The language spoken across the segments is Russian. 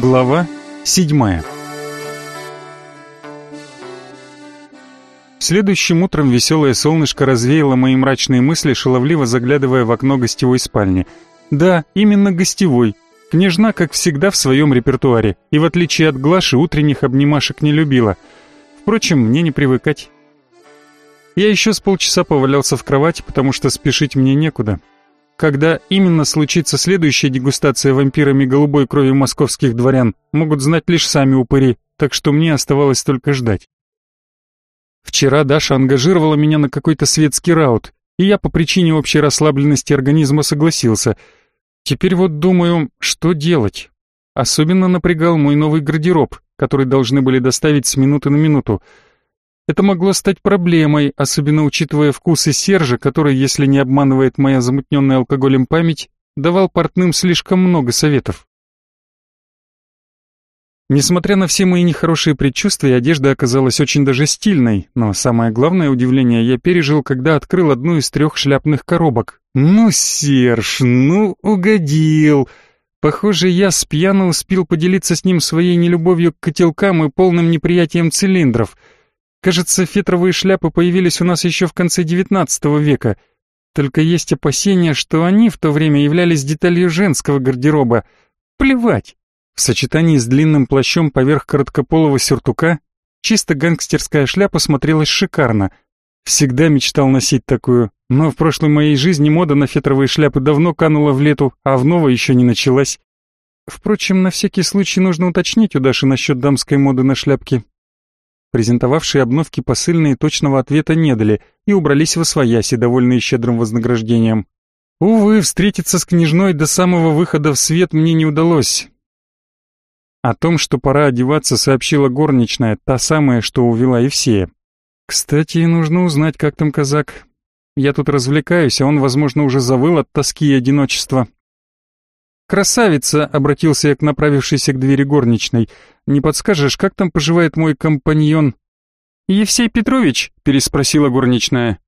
Глава седьмая Следующим утром веселое солнышко развеяло мои мрачные мысли, шаловливо заглядывая в окно гостевой спальни. Да, именно гостевой. Княжна, как всегда, в своем репертуаре, и в отличие от Глаши, утренних обнимашек не любила. Впрочем, мне не привыкать. Я еще с полчаса повалялся в кровати, потому что спешить мне некуда. Когда именно случится следующая дегустация вампирами голубой крови московских дворян, могут знать лишь сами упыри, так что мне оставалось только ждать. Вчера Даша ангажировала меня на какой-то светский раут, и я по причине общей расслабленности организма согласился. Теперь вот думаю, что делать. Особенно напрягал мой новый гардероб, который должны были доставить с минуты на минуту. Это могло стать проблемой, особенно учитывая вкусы Сержа, который, если не обманывает моя замутненная алкоголем память, давал портным слишком много советов. Несмотря на все мои нехорошие предчувствия, одежда оказалась очень даже стильной, но самое главное удивление я пережил, когда открыл одну из трех шляпных коробок. Ну, Серж, ну, угодил. Похоже, я с пьяно успел поделиться с ним своей нелюбовью к котелкам и полным неприятием цилиндров — Кажется, фетровые шляпы появились у нас еще в конце XIX века. Только есть опасения, что они в то время являлись деталью женского гардероба. Плевать. В сочетании с длинным плащом поверх короткополого сюртука чисто гангстерская шляпа смотрелась шикарно. Всегда мечтал носить такую, но в прошлой моей жизни мода на фетровые шляпы давно канула в лету, а в новой еще не началась. Впрочем, на всякий случай нужно уточнить у Даши насчет дамской моды на шляпки. Презентовавшие обновки посыльные точного ответа не дали и убрались во свояси, довольные щедрым вознаграждением. Увы, встретиться с княжной до самого выхода в свет мне не удалось. О том, что пора одеваться, сообщила горничная, та самая, что увела Евсея. Кстати, нужно узнать, как там казак. Я тут развлекаюсь, а он, возможно, уже завыл от тоски и одиночества. «Красавица!» — обратился я к направившейся к двери горничной. «Не подскажешь, как там поживает мой компаньон?» «Евсей Петрович?» — переспросила горничная.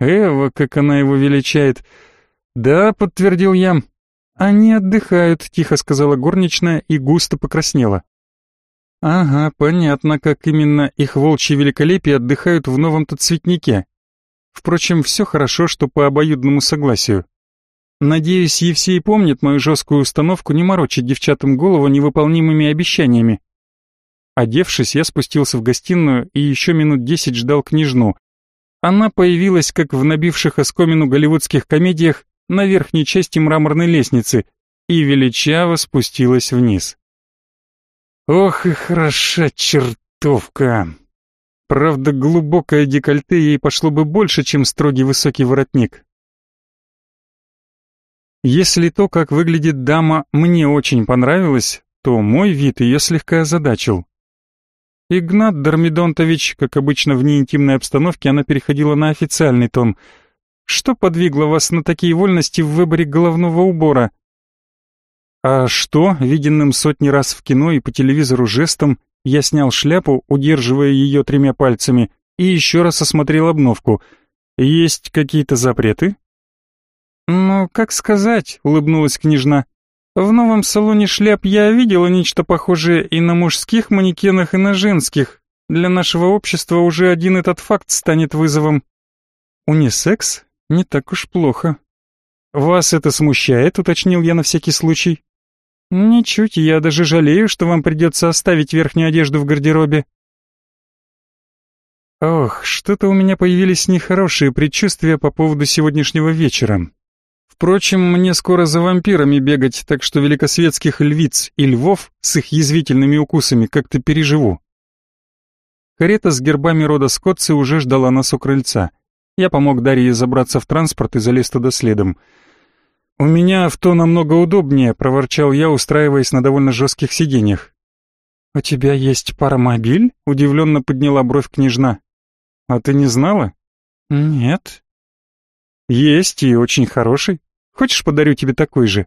«Эва, как она его величает!» «Да», — подтвердил я. «Они отдыхают», — тихо сказала горничная и густо покраснела. «Ага, понятно, как именно их волчьи великолепие отдыхают в новом-то цветнике. Впрочем, все хорошо, что по обоюдному согласию. Надеюсь, Евсей помнит мою жесткую установку не морочить девчатам голову невыполнимыми обещаниями. Одевшись, я спустился в гостиную и еще минут десять ждал княжну. Она появилась, как в набивших оскомину голливудских комедиях, на верхней части мраморной лестницы и величаво спустилась вниз. Ох и хороша чертовка! Правда, глубокое декольте ей пошло бы больше, чем строгий высокий воротник. Если то, как выглядит дама, мне очень понравилось, то мой вид ее слегка озадачил. Игнат Дормидонтович, как обычно в неинтимной обстановке, она переходила на официальный тон. Что подвигло вас на такие вольности в выборе головного убора? А что, виденным сотни раз в кино и по телевизору жестом, я снял шляпу, удерживая ее тремя пальцами, и еще раз осмотрел обновку. Есть какие-то запреты? «Ну, как сказать», — улыбнулась княжна. «В новом салоне шляп я видела нечто похожее и на мужских манекенах, и на женских. Для нашего общества уже один этот факт станет вызовом». «Унисекс? Не так уж плохо». «Вас это смущает?» — уточнил я на всякий случай. «Ничуть, я даже жалею, что вам придется оставить верхнюю одежду в гардеробе». Ох, что-то у меня появились нехорошие предчувствия по поводу сегодняшнего вечера. Впрочем, мне скоро за вампирами бегать, так что великосветских львиц и львов с их язвительными укусами как-то переживу. Карета с гербами рода Скотцы уже ждала нас у крыльца. Я помог Дарье забраться в транспорт и залез туда следом. «У меня авто намного удобнее», — проворчал я, устраиваясь на довольно жестких сиденьях. «У тебя есть паромобиль?» — удивленно подняла бровь княжна. «А ты не знала?» «Нет». «Есть и очень хороший. Хочешь, подарю тебе такой же?»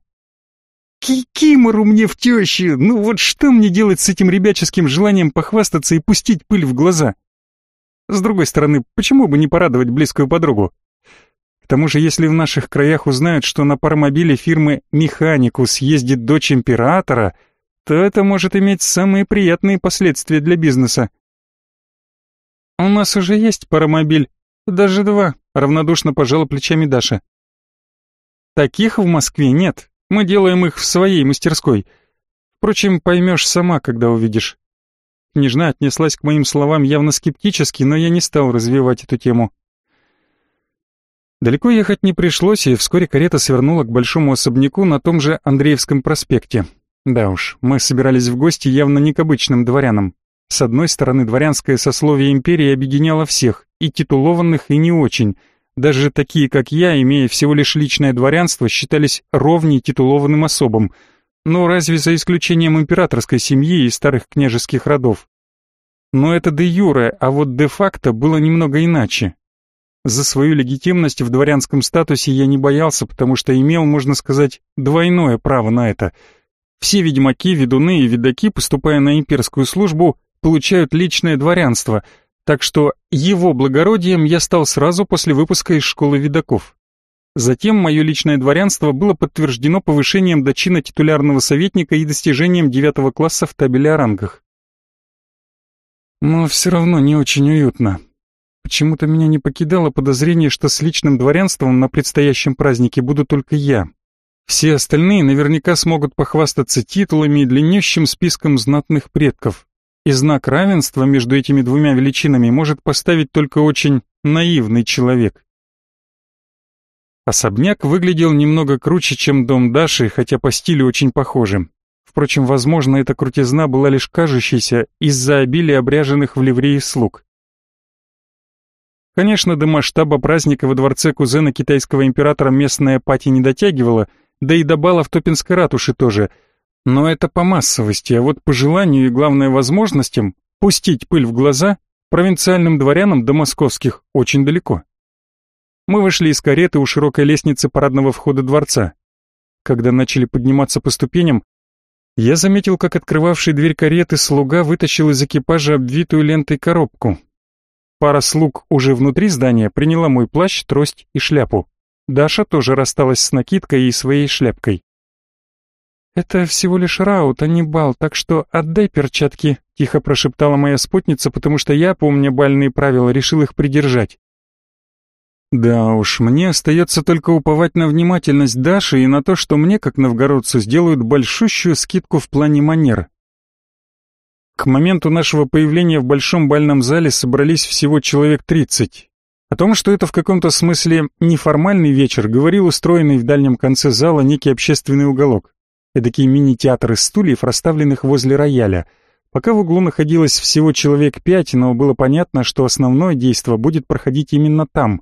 Кикимору мне в тещу! Ну вот что мне делать с этим ребяческим желанием похвастаться и пустить пыль в глаза? С другой стороны, почему бы не порадовать близкую подругу? К тому же, если в наших краях узнают, что на паромобиле фирмы «Механикус» ездит дочь императора, то это может иметь самые приятные последствия для бизнеса. «У нас уже есть паромобиль, даже два», — равнодушно пожала плечами Даша. «Таких в Москве нет, мы делаем их в своей мастерской. Впрочем, поймешь сама, когда увидишь». Княжна отнеслась к моим словам явно скептически, но я не стал развивать эту тему. Далеко ехать не пришлось, и вскоре карета свернула к большому особняку на том же Андреевском проспекте. Да уж, мы собирались в гости явно не к обычным дворянам. С одной стороны, дворянское сословие империи объединяло всех, и титулованных, и не очень. Даже такие, как я, имея всего лишь личное дворянство, считались ровней титулованным особам. Но разве за исключением императорской семьи и старых княжеских родов? Но это де юре, а вот де факто было немного иначе. За свою легитимность в дворянском статусе я не боялся, потому что имел, можно сказать, двойное право на это. Все ведьмаки, ведуны и ведаки, поступая на имперскую службу, получают личное дворянство, так что его благородием я стал сразу после выпуска из школы ведаков. Затем мое личное дворянство было подтверждено повышением до чина титулярного советника и достижением девятого класса в табеле о рангах. Но все равно не очень уютно. Почему-то меня не покидало подозрение, что с личным дворянством на предстоящем празднике буду только я. Все остальные наверняка смогут похвастаться титулами и длиннющим списком знатных предков. И знак равенства между этими двумя величинами может поставить только очень наивный человек. Особняк выглядел немного круче, чем дом Даши, хотя по стилю очень похожи. Впрочем, возможно, эта крутизна была лишь кажущейся из-за обилия обряженных в ливреи слуг. Конечно, до масштаба праздника во дворце кузена китайского императора местная пати не дотягивала, да и до бала в Топинской ратуше тоже. Но это по массовости, а вот по желанию и, главное, возможностям пустить пыль в глаза провинциальным дворянам до московских очень далеко. Мы вышли из кареты у широкой лестницы парадного входа дворца. Когда начали подниматься по ступеням, я заметил, как открывавший дверь кареты слуга вытащил из экипажа обвитую лентой коробку, Пара слуг уже внутри здания приняла мой плащ, трость и шляпу. Даша тоже рассталась с накидкой и своей шляпкой. «Это всего лишь раут, а не бал, так что отдай перчатки», — тихо прошептала моя спутница, потому что я, помня бальные правила, решил их придержать. Да уж, мне остается только уповать на внимательность Даши и на то, что мне, как новгородцу, сделают большущую скидку в плане манер. К моменту нашего появления в большом бальном зале собрались всего человек тридцать. О том, что это в каком-то смысле неформальный вечер, говорил устроенный в дальнем конце зала некий общественный уголок. Эдакий мини-театр из стульев, расставленных возле рояля. Пока в углу находилось всего человек пять, но было понятно, что основное действо будет проходить именно там.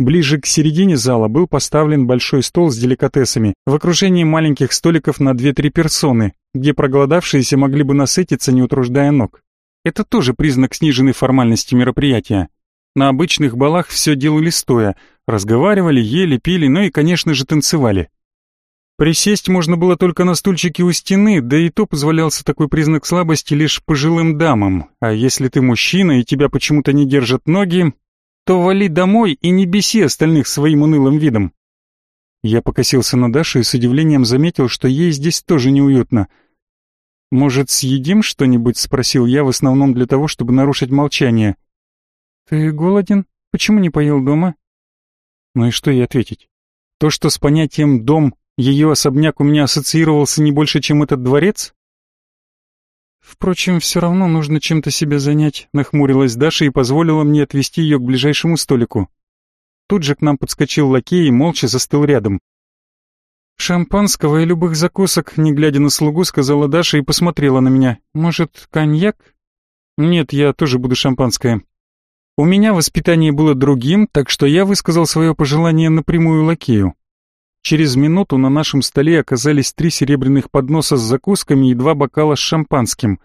Ближе к середине зала был поставлен большой стол с деликатесами в окружении маленьких столиков на 2-3 персоны, где проголодавшиеся могли бы насытиться, не утруждая ног. Это тоже признак сниженной формальности мероприятия. На обычных балах все делали стоя, разговаривали, ели, пили, ну и, конечно же, танцевали. Присесть можно было только на стульчике у стены, да и то позволялся такой признак слабости лишь пожилым дамам, а если ты мужчина и тебя почему-то не держат ноги, то вали домой и не беси остальных своим унылым видом. Я покосился на Дашу и с удивлением заметил, что ей здесь тоже неуютно. «Может, съедим что-нибудь?» — спросил я в основном для того, чтобы нарушить молчание. «Ты голоден? Почему не поел дома?» Ну и что ей ответить? То, что с понятием «дом» ее особняк у меня ассоциировался не больше, чем этот дворец? Впрочем, все равно нужно чем-то себя занять, нахмурилась Даша и позволила мне отвести ее к ближайшему столику. Тут же к нам подскочил лакей и молча застыл рядом. «Шампанского и любых закусок», не глядя на слугу, сказала Даша и посмотрела на меня. «Может, коньяк?» «Нет, я тоже буду шампанское». У меня воспитание было другим, так что я высказал свое пожелание напрямую лакею. Через минуту на нашем столе оказались три серебряных подноса с закусками и два бокала с шампанским.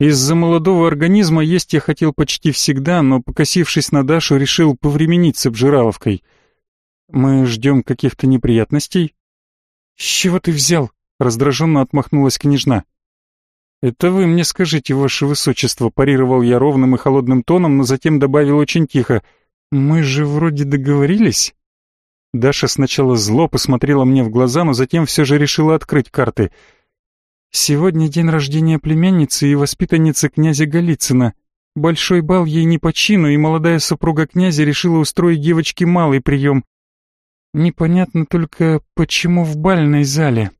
Из-за молодого организма есть я хотел почти всегда, но, покосившись на Дашу, решил повременить с обжираловкой. «Мы ждем каких-то неприятностей?» «С чего ты взял?» — раздраженно отмахнулась княжна. «Это вы мне скажите, ваше высочество», — парировал я ровным и холодным тоном, но затем добавил очень тихо. «Мы же вроде договорились?» Даша сначала зло посмотрела мне в глаза, но затем все же решила открыть карты. Сегодня день рождения племянницы и воспитанницы князя Голицына. Большой бал ей не по чину, и молодая супруга князя решила устроить девочке малый прием. Непонятно только, почему в бальной зале.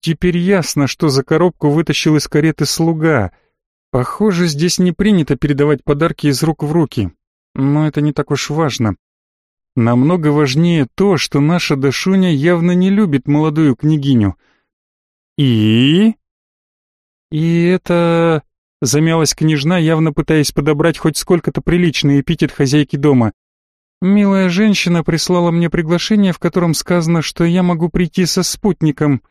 Теперь ясно, что за коробку вытащил из кареты слуга. Похоже, здесь не принято передавать подарки из рук в руки. Но это не так уж важно. Намного важнее то, что наша Дашуня явно не любит молодую княгиню. И... И это... Замялась княжна, явно пытаясь подобрать хоть сколько-то приличный эпитет хозяйки дома. Милая женщина прислала мне приглашение, в котором сказано, что я могу прийти со спутником.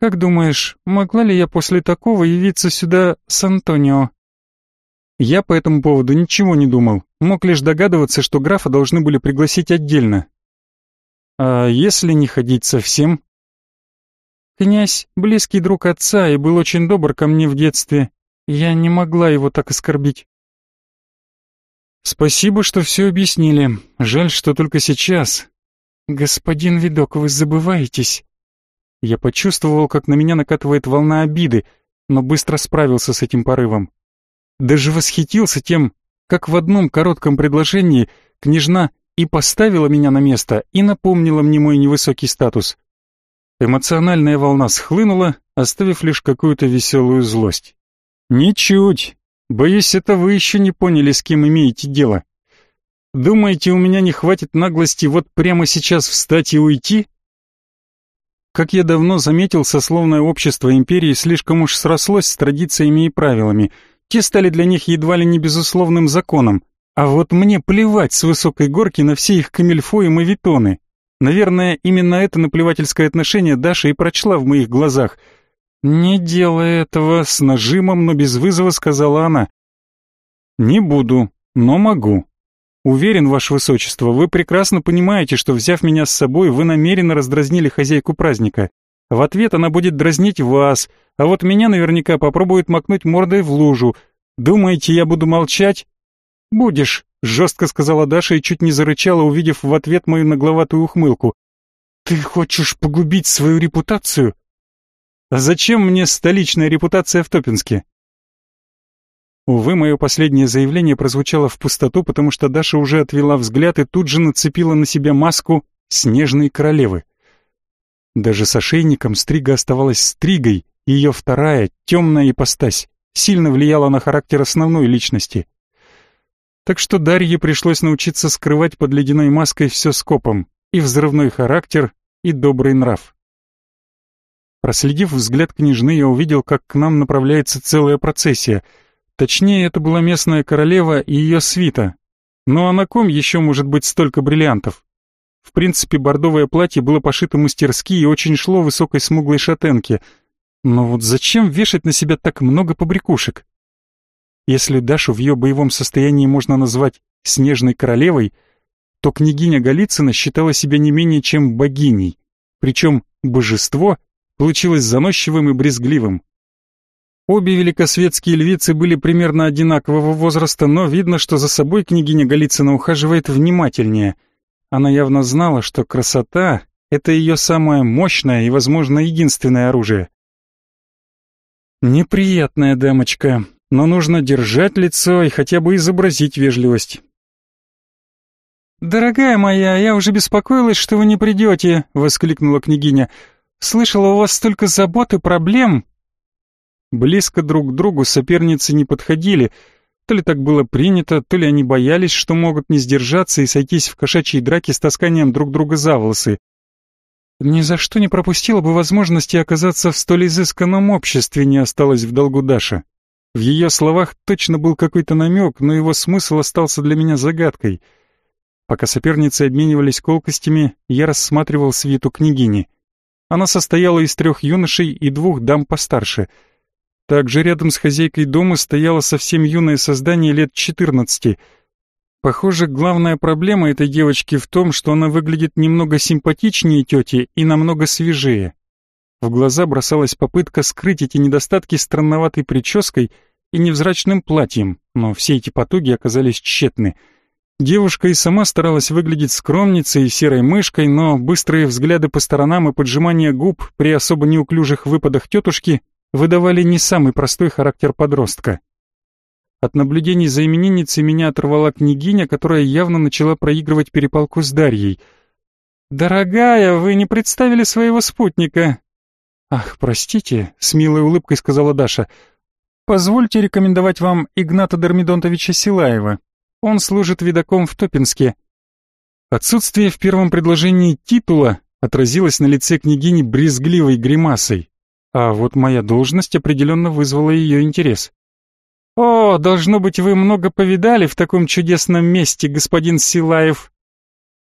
Как думаешь, могла ли я после такого явиться сюда с Антонио? Я по этому поводу ничего не думал, мог лишь догадываться, что графа должны были пригласить отдельно. А если не ходить совсем? Князь — близкий друг отца и был очень добр ко мне в детстве. Я не могла его так оскорбить. Спасибо, что все объяснили. Жаль, что только сейчас. Господин Видок, вы забываетесь. Я почувствовал, как на меня накатывает волна обиды, но быстро справился с этим порывом. Даже восхитился тем, как в одном коротком предложении княжна и поставила меня на место, и напомнила мне мой невысокий статус. Эмоциональная волна схлынула, оставив лишь какую-то веселую злость. «Ничуть. Боюсь, это вы еще не поняли, с кем имеете дело. Думаете, у меня не хватит наглости вот прямо сейчас встать и уйти?» Как я давно заметил, сословное общество империи слишком уж срослось с традициями и правилами — те стали для них едва ли не безусловным законом. А вот мне плевать с высокой горки на все их камильфо и мавитоны. Наверное, именно это наплевательское отношение Даша и прочла в моих глазах. «Не делай этого», — с нажимом, но без вызова сказала она. «Не буду, но могу. Уверен, Ваше Высочество, вы прекрасно понимаете, что, взяв меня с собой, вы намеренно раздразнили хозяйку праздника. В ответ она будет дразнить вас, а вот меня наверняка попробует макнуть мордой в лужу. Думаете, я буду молчать? Будешь, жестко сказала Даша и чуть не зарычала, увидев в ответ мою нагловатую ухмылку. Ты хочешь погубить свою репутацию? А зачем мне столичная репутация в Топинске? Увы, мое последнее заявление прозвучало в пустоту, потому что Даша уже отвела взгляд и тут же нацепила на себя маску снежной королевы. Даже с ошейником стрига оставалась стригой, и ее вторая, темная ипостась, сильно влияла на характер основной личности. Так что Дарье пришлось научиться скрывать под ледяной маской все скопом, и взрывной характер, и добрый нрав. Проследив взгляд княжны, я увидел, как к нам направляется целая процессия. Точнее, это была местная королева и ее свита. Ну а на ком еще может быть столько бриллиантов? В принципе, бордовое платье было пошито мастерски и очень шло высокой смуглой шатенке. Но вот зачем вешать на себя так много побрякушек? Если Дашу в ее боевом состоянии можно назвать «снежной королевой», то княгиня Голицына считала себя не менее чем богиней, причем божество получилось заносчивым и брезгливым. Обе великосветские львицы были примерно одинакового возраста, но видно, что за собой княгиня Голицына ухаживает внимательнее — она явно знала, что красота — это ее самое мощное и, возможно, единственное оружие. Неприятная дамочка, но нужно держать лицо и хотя бы изобразить вежливость. «Дорогая моя, я уже беспокоилась, что вы не придете», — воскликнула княгиня. «Слышала, у вас столько забот и проблем». Близко друг к другу соперницы не подходили — то ли так было принято, то ли они боялись, что могут не сдержаться и сойтись в кошачьей драке с тасканием друг друга за волосы. Ни за что не пропустила бы возможности оказаться в столь изысканном обществе, не осталось в долгу Даша. В ее словах точно был какой-то намек, но его смысл остался для меня загадкой. Пока соперницы обменивались колкостями, я рассматривал свиту княгини. Она состояла из трех юношей и двух дам постарше — также рядом с хозяйкой дома стояло совсем юное создание лет 14. Похоже, главная проблема этой девочки в том, что она выглядит немного симпатичнее тети и намного свежее. В глаза бросалась попытка скрыть эти недостатки странноватой прической и невзрачным платьем, но все эти потуги оказались тщетны. Девушка и сама старалась выглядеть скромницей и серой мышкой, но быстрые взгляды по сторонам и поджимание губ при особо неуклюжих выпадах тетушки выдавали не самый простой характер подростка. От наблюдений за именинницей меня оторвала княгиня, которая явно начала проигрывать перепалку с Дарьей. «Дорогая, вы не представили своего спутника!» «Ах, простите», — с милой улыбкой сказала Даша. «Позвольте рекомендовать вам Игната Дермидонтовича Силаева. Он служит видаком в Топинске». Отсутствие в первом предложении титула отразилось на лице княгини брезгливой гримасой, а вот моя должность определенно вызвала ее интерес. «О, должно быть, вы много повидали в таком чудесном месте, господин Силаев».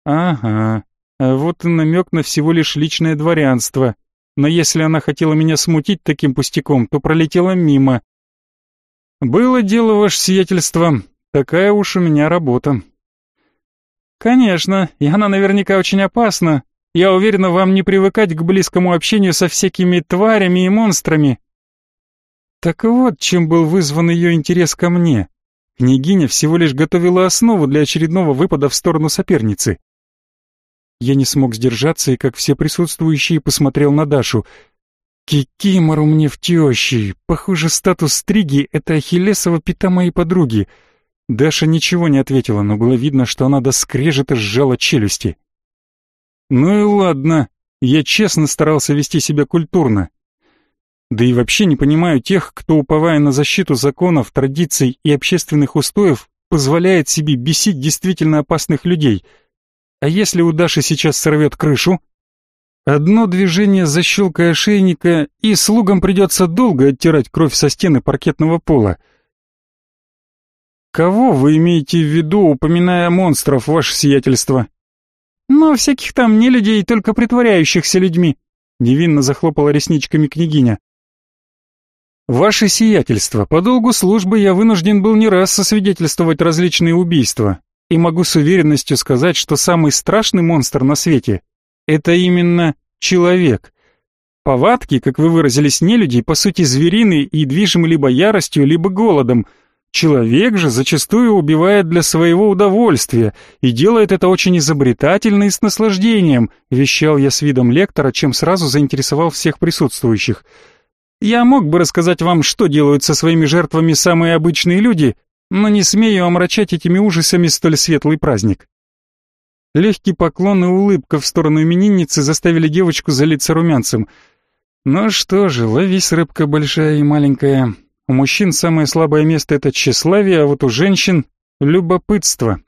«Ага, вот и намек на всего лишь личное дворянство. Но если она хотела меня смутить таким пустяком, то пролетела мимо. Было дело, ваше сиятельство, такая уж у меня работа». «Конечно, и она наверняка очень опасна. Я уверена, вам не привыкать к близкому общению со всякими тварями и монстрами. Так вот, чем был вызван ее интерес ко мне. Княгиня всего лишь готовила основу для очередного выпада в сторону соперницы. Я не смог сдержаться и, как все присутствующие, посмотрел на Дашу. Кикимору мне в тещи. Похоже, статус стриги — это ахиллесова пята моей подруги. Даша ничего не ответила, но было видно, что она до скрежета сжала челюсти. Ну и ладно, я честно старался вести себя культурно. Да и вообще не понимаю тех, кто, уповая на защиту законов, традиций и общественных устоев, позволяет себе бесить действительно опасных людей. А если у Даши сейчас сорвет крышу? Одно движение защелкой ошейника, и слугам придется долго оттирать кровь со стены паркетного пола. Кого вы имеете в виду, упоминая монстров, ваше сиятельство? Ну, всяких там не людей, только притворяющихся людьми. Невинно захлопала ресничками княгиня. «Ваше сиятельство, по долгу службы я вынужден был не раз сосвидетельствовать различные убийства, и могу с уверенностью сказать, что самый страшный монстр на свете — это именно человек. Повадки, как вы выразились, не люди, по сути звериные и движимы либо яростью, либо голодом. Человек же зачастую убивает для своего удовольствия и делает это очень изобретательно и с наслаждением, вещал я с видом лектора, чем сразу заинтересовал всех присутствующих — я мог бы рассказать вам, что делают со своими жертвами самые обычные люди, но не смею омрачать этими ужасами столь светлый праздник. Легкий поклон и улыбка в сторону именинницы заставили девочку залиться румянцем. Ну что же, ловись, рыбка большая и маленькая. У мужчин самое слабое место — это тщеславие, а вот у женщин — любопытство.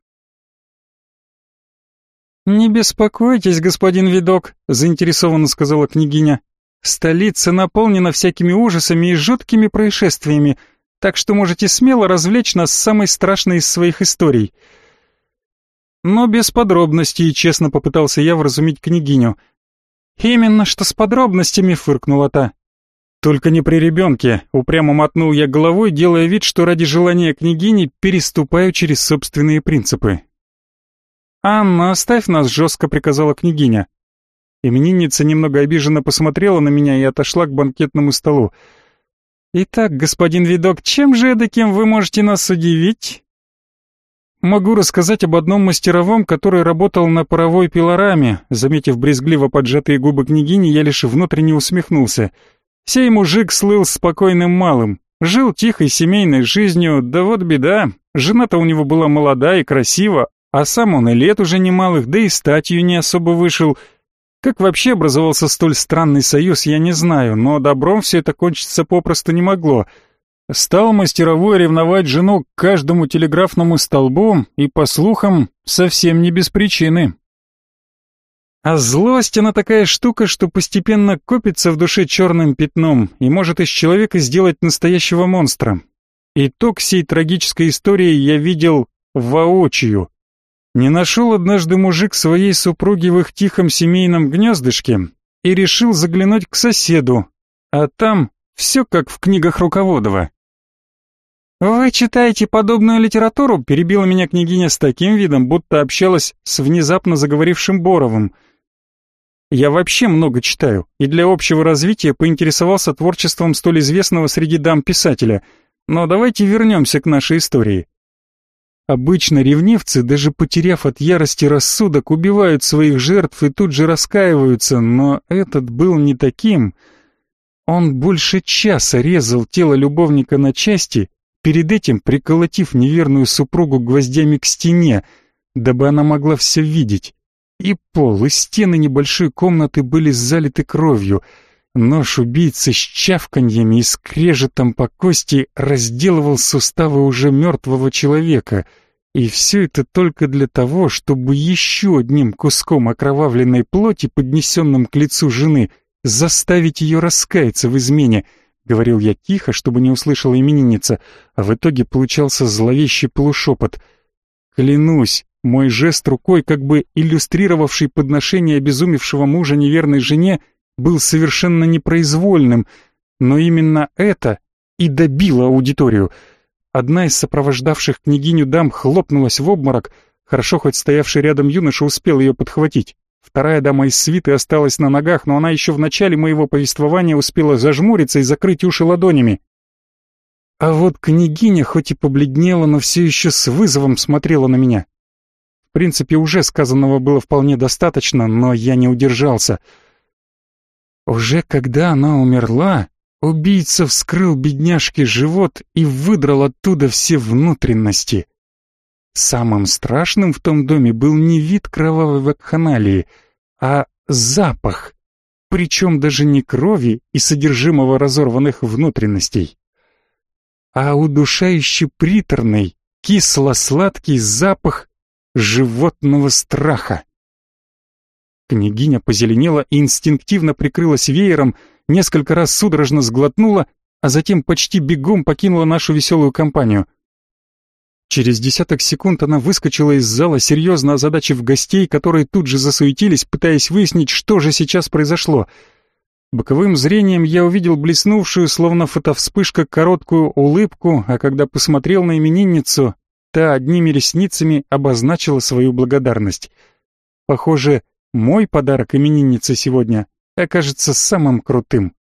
«Не беспокойтесь, господин видок», — заинтересованно сказала княгиня. Столица наполнена всякими ужасами и жуткими происшествиями, так что можете смело развлечь нас самой страшной из своих историй. Но без подробностей, честно попытался я вразумить княгиню. Именно что с подробностями, фыркнула та. Только не при ребенке, упрямо мотнул я головой, делая вид, что ради желания княгини переступаю через собственные принципы. «Анна, оставь нас», — жестко приказала княгиня. Именинница немного обиженно посмотрела на меня и отошла к банкетному столу. «Итак, господин видок, чем же эдаким вы можете нас удивить?» «Могу рассказать об одном мастеровом, который работал на паровой пилораме», заметив брезгливо поджатые губы княгини, я лишь внутренне усмехнулся. «Сей мужик слыл спокойным малым, жил тихой семейной жизнью, да вот беда, жена-то у него была молода и красива, а сам он и лет уже немалых, да и статью не особо вышел, как вообще образовался столь странный союз, я не знаю, но добром все это кончиться попросту не могло. Стал мастеровой ревновать жену к каждому телеграфному столбу и, по слухам, совсем не без причины. А злость, она такая штука, что постепенно копится в душе черным пятном и может из человека сделать настоящего монстра. Итог всей трагической истории я видел воочию. Не нашел однажды мужик своей супруги в их тихом семейном гнездышке и решил заглянуть к соседу, а там все как в книгах Руководова. «Вы читаете подобную литературу?» — перебила меня княгиня с таким видом, будто общалась с внезапно заговорившим Боровым. Я вообще много читаю, и для общего развития поинтересовался творчеством столь известного среди дам писателя. Но давайте вернемся к нашей истории. Обычно ревнивцы, даже потеряв от ярости рассудок, убивают своих жертв и тут же раскаиваются, но этот был не таким. Он больше часа резал тело любовника на части, перед этим приколотив неверную супругу гвоздями к стене, дабы она могла все видеть. И пол, и стены небольшой комнаты были залиты кровью. Нож убийцы с чавканьями и скрежетом по кости разделывал суставы уже мертвого человека. И все это только для того, чтобы еще одним куском окровавленной плоти, поднесенным к лицу жены, заставить ее раскаяться в измене — Говорил я тихо, чтобы не услышала именинница, а в итоге получался зловещий полушепот. Клянусь, мой жест рукой, как бы иллюстрировавший подношение обезумевшего мужа неверной жене, был совершенно непроизвольным, но именно это и добило аудиторию. Одна из сопровождавших княгиню дам хлопнулась в обморок, хорошо хоть стоявший рядом юноша успел ее подхватить. Вторая дама из свиты осталась на ногах, но она еще в начале моего повествования успела зажмуриться и закрыть уши ладонями. А вот княгиня хоть и побледнела, но все еще с вызовом смотрела на меня. Принципе, уже сказанного было вполне достаточно, но я не удержался. Уже когда она умерла, убийца вскрыл бедняжке живот и выдрал оттуда все внутренности. Самым страшным в том доме был не вид кровавой вакханалии, а запах, причем даже не крови и содержимого разорванных внутренностей, а удушающе приторный, кисло-сладкий запах животного страха. Княгиня позеленела и инстинктивно прикрылась веером, несколько раз судорожно сглотнула, а затем почти бегом покинула нашу веселую компанию — Через десяток секунд она выскочила из зала, серьезно озадачив гостей, которые тут же засуетились, пытаясь выяснить, что же сейчас произошло. Боковым зрением я увидел блеснувшую, словно фотовспышка, короткую улыбку, а когда посмотрел на именинницу, та одними ресницами обозначила свою благодарность. Похоже, мой подарок имениннице сегодня окажется самым крутым.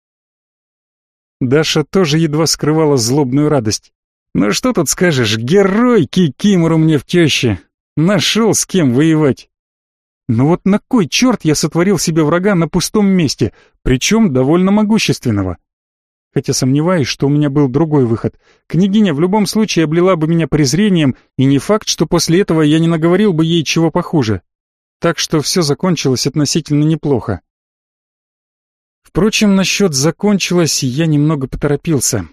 Даша тоже едва скрывала злобную радость. Ну что тут скажешь, герой Кикимору мне в теще. Нашел с кем воевать. Ну вот на кой черт я сотворил себе врага на пустом месте, причем довольно могущественного? Хотя сомневаюсь, что у меня был другой выход. Княгиня в любом случае облила бы меня презрением, и не факт, что после этого я не наговорил бы ей чего похуже. Так что все закончилось относительно неплохо. Впрочем, насчет «закончилось» я немного поторопился.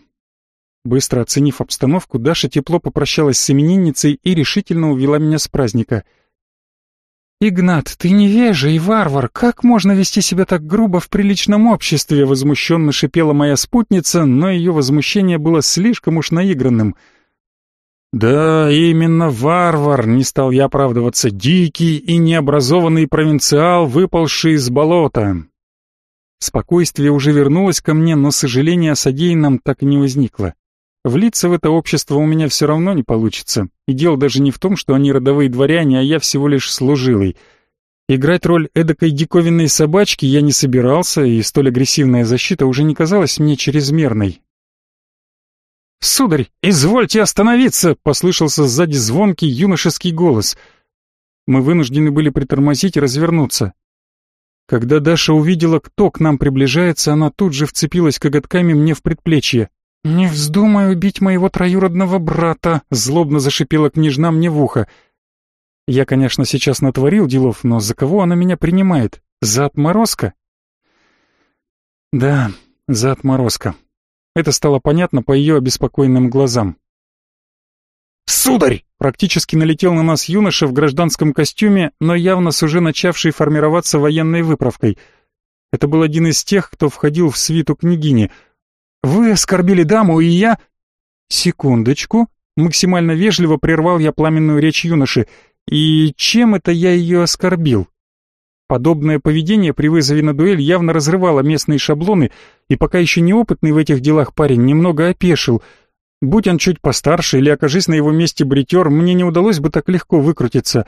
Быстро оценив обстановку, Даша тепло попрощалась с именинницей и решительно увела меня с праздника. «Игнат, ты невежа и варвар, как можно вести себя так грубо в приличном обществе?» Возмущенно шипела моя спутница, но ее возмущение было слишком уж наигранным. «Да, именно варвар», — не стал я оправдываться, — «дикий и необразованный провинциал, выпалший из болота». Спокойствие уже вернулось ко мне, но сожаления о содеянном так и не возникло. Влиться в это общество у меня все равно не получится. И дело даже не в том, что они родовые дворяне, а я всего лишь служилый. Играть роль эдакой диковинной собачки я не собирался, и столь агрессивная защита уже не казалась мне чрезмерной. «Сударь, извольте остановиться!» — послышался сзади звонкий юношеский голос. Мы вынуждены были притормозить и развернуться. Когда Даша увидела, кто к нам приближается, она тут же вцепилась коготками мне в предплечье. «Не вздумай убить моего троюродного брата!» — злобно зашипела княжна мне в ухо. Я, конечно, сейчас натворил делов, но за кого она меня принимает? За отморозка? Да, за отморозка. Это стало понятно по ее обеспокоенным глазам. «Сударь!» — практически налетел на нас юноша в гражданском костюме, но явно с уже начавшей формироваться военной выправкой. Это был один из тех, кто входил в свиту княгини — вы оскорбили даму, и я...» «Секундочку», — максимально вежливо прервал я пламенную речь юноши. «И чем это я ее оскорбил?» Подобное поведение при вызове на дуэль явно разрывало местные шаблоны, и пока еще неопытный в этих делах парень немного опешил. Будь он чуть постарше или окажись на его месте бритер, мне не удалось бы так легко выкрутиться.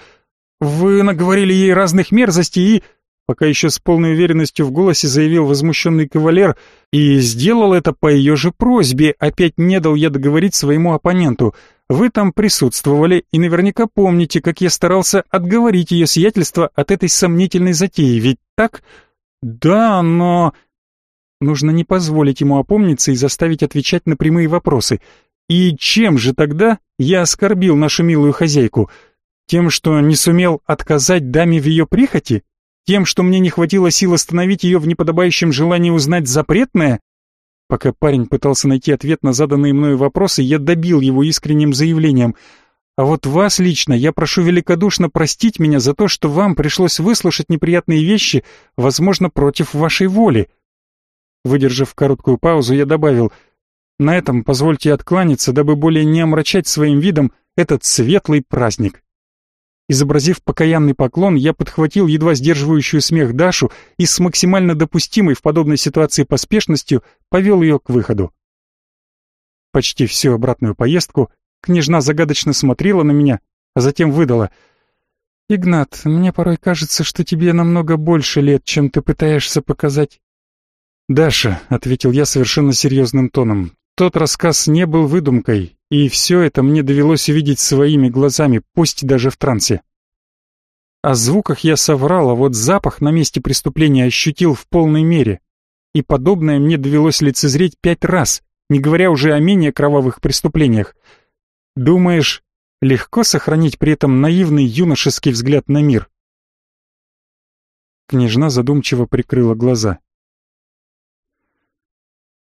«Вы наговорили ей разных мерзостей и...» пока еще с полной уверенностью в голосе заявил возмущенный кавалер, и сделал это по ее же просьбе, опять не дал я договорить своему оппоненту. Вы там присутствовали и наверняка помните, как я старался отговорить ее сиятельство от этой сомнительной затеи, ведь так? Да, но... Нужно не позволить ему опомниться и заставить отвечать на прямые вопросы. И чем же тогда я оскорбил нашу милую хозяйку? Тем, что не сумел отказать даме в ее прихоти? Тем, что мне не хватило сил остановить ее в неподобающем желании узнать запретное? Пока парень пытался найти ответ на заданные мною вопросы, я добил его искренним заявлением. А вот вас лично я прошу великодушно простить меня за то, что вам пришлось выслушать неприятные вещи, возможно, против вашей воли. Выдержав короткую паузу, я добавил, «На этом позвольте откланяться, дабы более не омрачать своим видом этот светлый праздник». Изобразив покаянный поклон, я подхватил едва сдерживающую смех Дашу и с максимально допустимой в подобной ситуации поспешностью повел ее к выходу. Почти всю обратную поездку княжна загадочно смотрела на меня, а затем выдала. «Игнат, мне порой кажется, что тебе намного больше лет, чем ты пытаешься показать». «Даша», — ответил я совершенно серьезным тоном, — «тот рассказ не был выдумкой, и все это мне довелось увидеть своими глазами, пусть даже в трансе. О звуках я соврал, а вот запах на месте преступления ощутил в полной мере. И подобное мне довелось лицезреть пять раз, не говоря уже о менее кровавых преступлениях. Думаешь, легко сохранить при этом наивный юношеский взгляд на мир? Княжна задумчиво прикрыла глаза.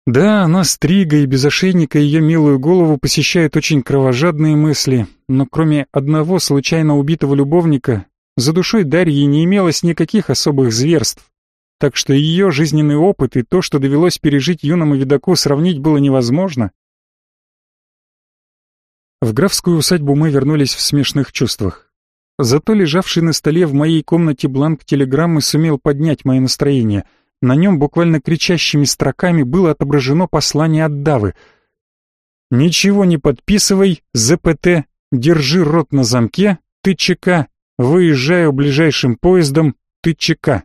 Да, она стрига и без ошейника ее милую голову посещают очень кровожадные мысли, но кроме одного случайно убитого любовника, за душой Дарьи не имелось никаких особых зверств. Так что ее жизненный опыт и то, что довелось пережить юному видаку, сравнить было невозможно. В графскую усадьбу мы вернулись в смешных чувствах. Зато лежавший на столе в моей комнате бланк телеграммы сумел поднять мое настроение — на нем буквально кричащими строками было отображено послание от Давы. «Ничего не подписывай, ЗПТ, держи рот на замке, ты ЧК, выезжаю ближайшим поездом, ты ЧК».